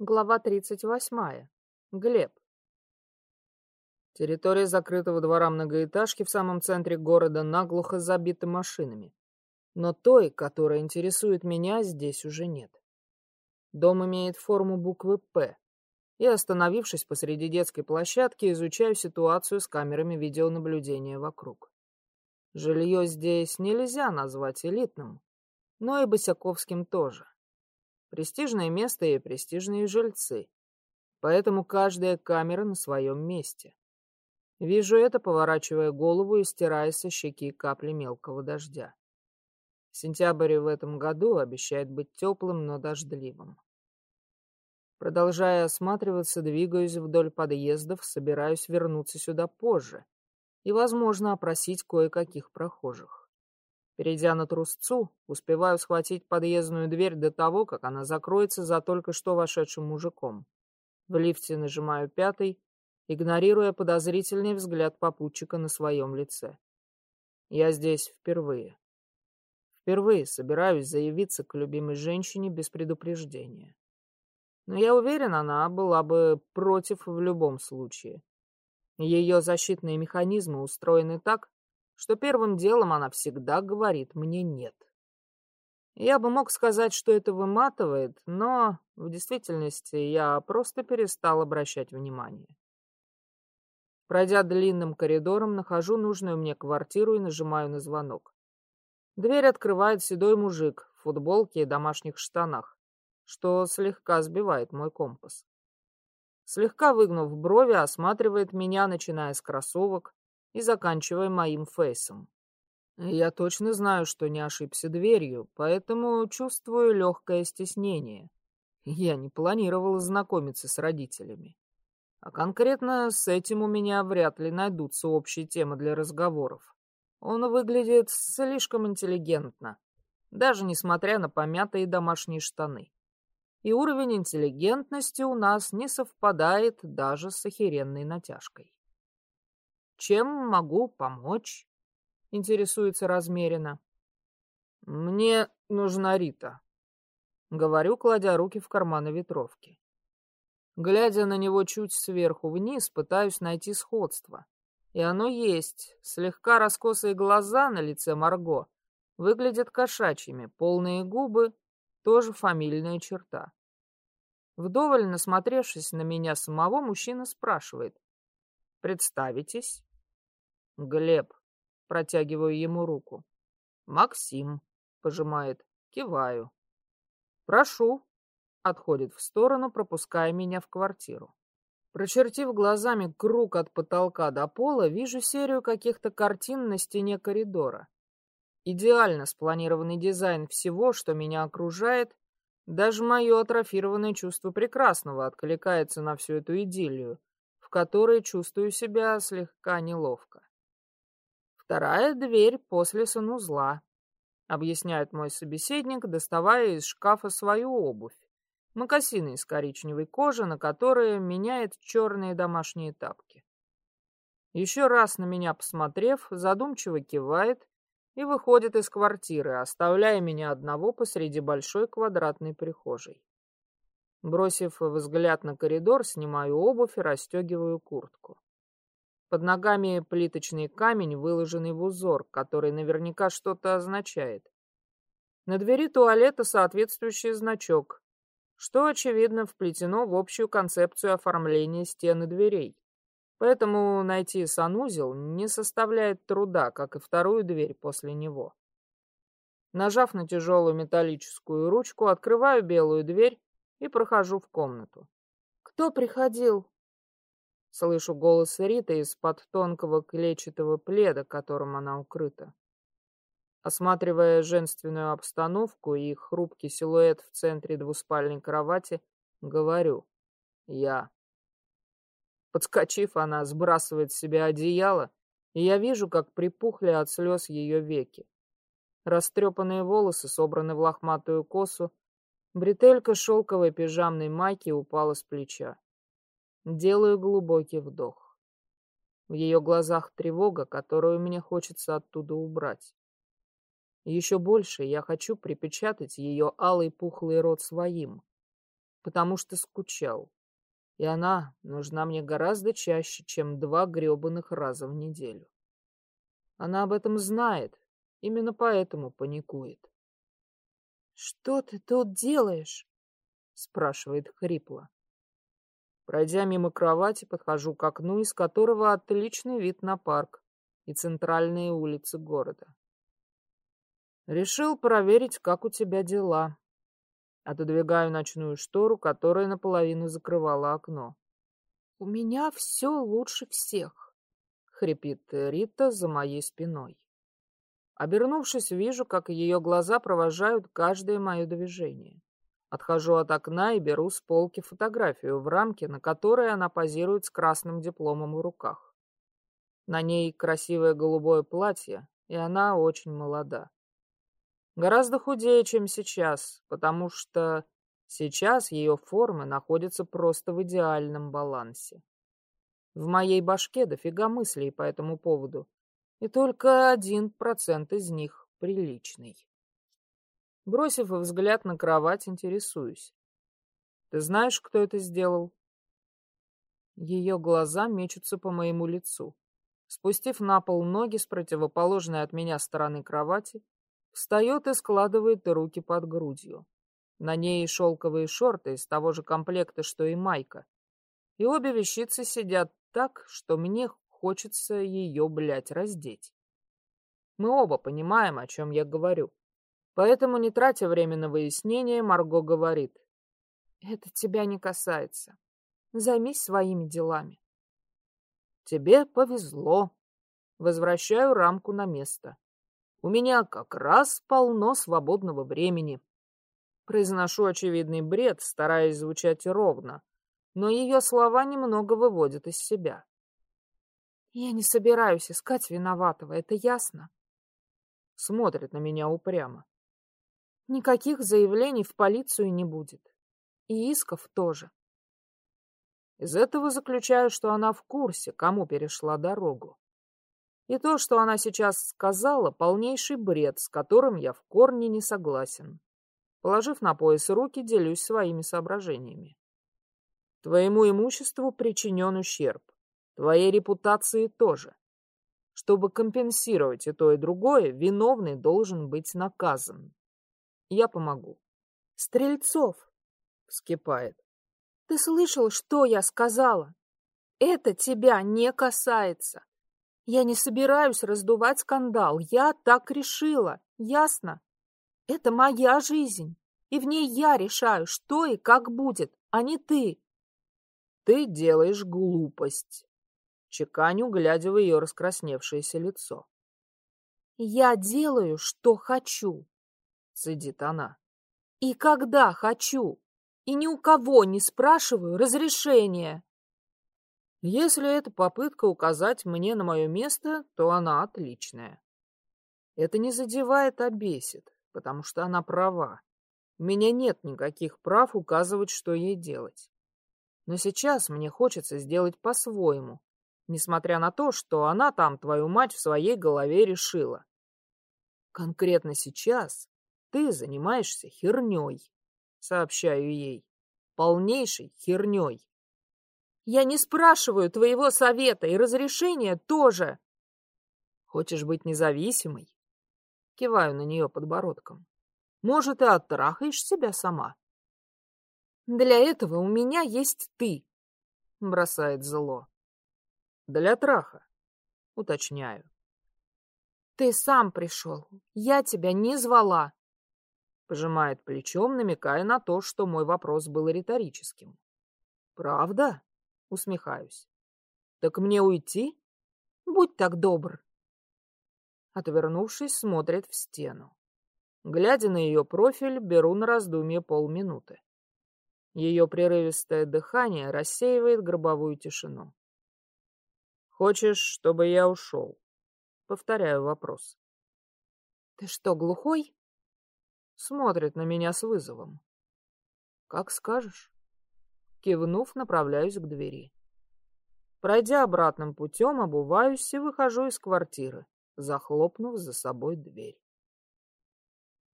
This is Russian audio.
Глава 38. Глеб. Территория закрытого двора многоэтажки в самом центре города наглухо забита машинами. Но той, которая интересует меня, здесь уже нет. Дом имеет форму буквы «П». И, остановившись посреди детской площадки, изучаю ситуацию с камерами видеонаблюдения вокруг. Жилье здесь нельзя назвать элитным, но и босяковским тоже. Престижное место и престижные жильцы. Поэтому каждая камера на своем месте. Вижу это, поворачивая голову и стирая со щеки капли мелкого дождя. Сентябрь в этом году обещает быть теплым, но дождливым. Продолжая осматриваться, двигаюсь вдоль подъездов, собираюсь вернуться сюда позже и, возможно, опросить кое-каких прохожих. Перейдя на трусцу, успеваю схватить подъездную дверь до того, как она закроется за только что вошедшим мужиком. В лифте нажимаю пятый, игнорируя подозрительный взгляд попутчика на своем лице. Я здесь впервые. Впервые собираюсь заявиться к любимой женщине без предупреждения. Но я уверен, она была бы против в любом случае. Ее защитные механизмы устроены так, что первым делом она всегда говорит мне «нет». Я бы мог сказать, что это выматывает, но в действительности я просто перестал обращать внимание. Пройдя длинным коридором, нахожу нужную мне квартиру и нажимаю на звонок. Дверь открывает седой мужик в футболке и домашних штанах, что слегка сбивает мой компас. Слегка выгнув брови, осматривает меня, начиная с кроссовок, и заканчивая моим фейсом. Я точно знаю, что не ошибся дверью, поэтому чувствую легкое стеснение. Я не планировал знакомиться с родителями. А конкретно с этим у меня вряд ли найдутся общие темы для разговоров. Он выглядит слишком интеллигентно, даже несмотря на помятые домашние штаны. И уровень интеллигентности у нас не совпадает даже с охеренной натяжкой. Чем могу помочь? Интересуется размеренно. Мне нужна Рита. Говорю, кладя руки в карманы ветровки. Глядя на него чуть сверху вниз, пытаюсь найти сходство. И оно есть. Слегка раскосые глаза на лице Марго выглядят кошачьими, полные губы — тоже фамильная черта. Вдоволь насмотревшись на меня самого, мужчина спрашивает. «Представитесь?» Глеб. Протягиваю ему руку. Максим. Пожимает. Киваю. Прошу. Отходит в сторону, пропуская меня в квартиру. Прочертив глазами круг от потолка до пола, вижу серию каких-то картин на стене коридора. Идеально спланированный дизайн всего, что меня окружает, даже мое атрофированное чувство прекрасного откликается на всю эту идиллию, которой чувствую себя слегка неловко. Вторая дверь после санузла, объясняет мой собеседник, доставая из шкафа свою обувь. Мокасины из коричневой кожи, на которые меняет черные домашние тапки. Еще раз на меня посмотрев, задумчиво кивает и выходит из квартиры, оставляя меня одного посреди большой квадратной прихожей. Бросив взгляд на коридор, снимаю обувь и расстегиваю куртку. Под ногами плиточный камень, выложенный в узор, который наверняка что-то означает. На двери туалета соответствующий значок, что, очевидно, вплетено в общую концепцию оформления стены дверей. Поэтому найти санузел не составляет труда, как и вторую дверь после него. Нажав на тяжелую металлическую ручку, открываю белую дверь и прохожу в комнату. «Кто приходил?» Слышу голос Риты из-под тонкого клетчатого пледа, которым она укрыта. Осматривая женственную обстановку и хрупкий силуэт в центре двуспальной кровати, говорю «Я». Подскочив, она сбрасывает с себя одеяло, и я вижу, как припухли от слез ее веки. Растрепанные волосы собраны в лохматую косу, бретелька шелковой пижамной майки упала с плеча. Делаю глубокий вдох. В ее глазах тревога, которую мне хочется оттуда убрать. Еще больше я хочу припечатать ее алый пухлый рот своим. потому что скучал. И она нужна мне гораздо чаще, чем два гребаных раза в неделю. Она об этом знает, именно поэтому паникует. «Что ты тут делаешь?» — спрашивает хрипло. Пройдя мимо кровати, подхожу к окну, из которого отличный вид на парк и центральные улицы города. Решил проверить, как у тебя дела. Отодвигаю ночную штору, которая наполовину закрывала окно. «У меня все лучше всех», — хрипит Рита за моей спиной. Обернувшись, вижу, как ее глаза провожают каждое мое движение. Отхожу от окна и беру с полки фотографию в рамке, на которой она позирует с красным дипломом в руках. На ней красивое голубое платье, и она очень молода. Гораздо худее, чем сейчас, потому что сейчас ее формы находятся просто в идеальном балансе. В моей башке дофига мыслей по этому поводу, и только один процент из них приличный. Бросив взгляд на кровать, интересуюсь. Ты знаешь, кто это сделал? Ее глаза мечутся по моему лицу. Спустив на пол ноги с противоположной от меня стороны кровати, встает и складывает руки под грудью. На ней шелковые шорты из того же комплекта, что и майка. И обе вещицы сидят так, что мне хочется ее, блядь, раздеть. Мы оба понимаем, о чем я говорю. Поэтому, не тратя время на выяснение, Марго говорит. «Это тебя не касается. Займись своими делами». «Тебе повезло». Возвращаю рамку на место. «У меня как раз полно свободного времени». Произношу очевидный бред, стараясь звучать ровно, но ее слова немного выводят из себя. «Я не собираюсь искать виноватого, это ясно?» Смотрит на меня упрямо. Никаких заявлений в полицию не будет. И исков тоже. Из этого заключаю, что она в курсе, кому перешла дорогу. И то, что она сейчас сказала, полнейший бред, с которым я в корне не согласен. Положив на пояс руки, делюсь своими соображениями. Твоему имуществу причинен ущерб. Твоей репутации тоже. Чтобы компенсировать и то, и другое, виновный должен быть наказан. Я помогу. Стрельцов, вскипает. Ты слышал, что я сказала? Это тебя не касается. Я не собираюсь раздувать скандал. Я так решила. Ясно? Это моя жизнь. И в ней я решаю, что и как будет, а не ты. Ты делаешь глупость. Чеканю, глядя в ее раскрасневшееся лицо. Я делаю, что хочу. — цедит она. «И когда хочу, и ни у кого не спрашиваю разрешения». Если это попытка указать мне на мое место, то она отличная. Это не задевает, а бесит, потому что она права. У меня нет никаких прав указывать, что ей делать. Но сейчас мне хочется сделать по-своему, несмотря на то, что она там, твою мать, в своей голове решила. Конкретно сейчас ты занимаешься херней, сообщаю ей. Полнейшей херней. Я не спрашиваю твоего совета и разрешения тоже. Хочешь быть независимой? Киваю на нее подбородком. Может, и оттрахаешь себя сама? Для этого у меня есть ты, бросает зло. Для траха, уточняю. Ты сам пришел, я тебя не звала. Пожимает плечом, намекая на то, что мой вопрос был риторическим. «Правда?» — усмехаюсь. «Так мне уйти?» «Будь так добр». Отвернувшись, смотрит в стену. Глядя на ее профиль, беру на раздумье полминуты. Ее прерывистое дыхание рассеивает гробовую тишину. «Хочешь, чтобы я ушел?» Повторяю вопрос. «Ты что, глухой?» Смотрит на меня с вызовом. Как скажешь. Кивнув, направляюсь к двери. Пройдя обратным путем, обуваюсь и выхожу из квартиры, захлопнув за собой дверь.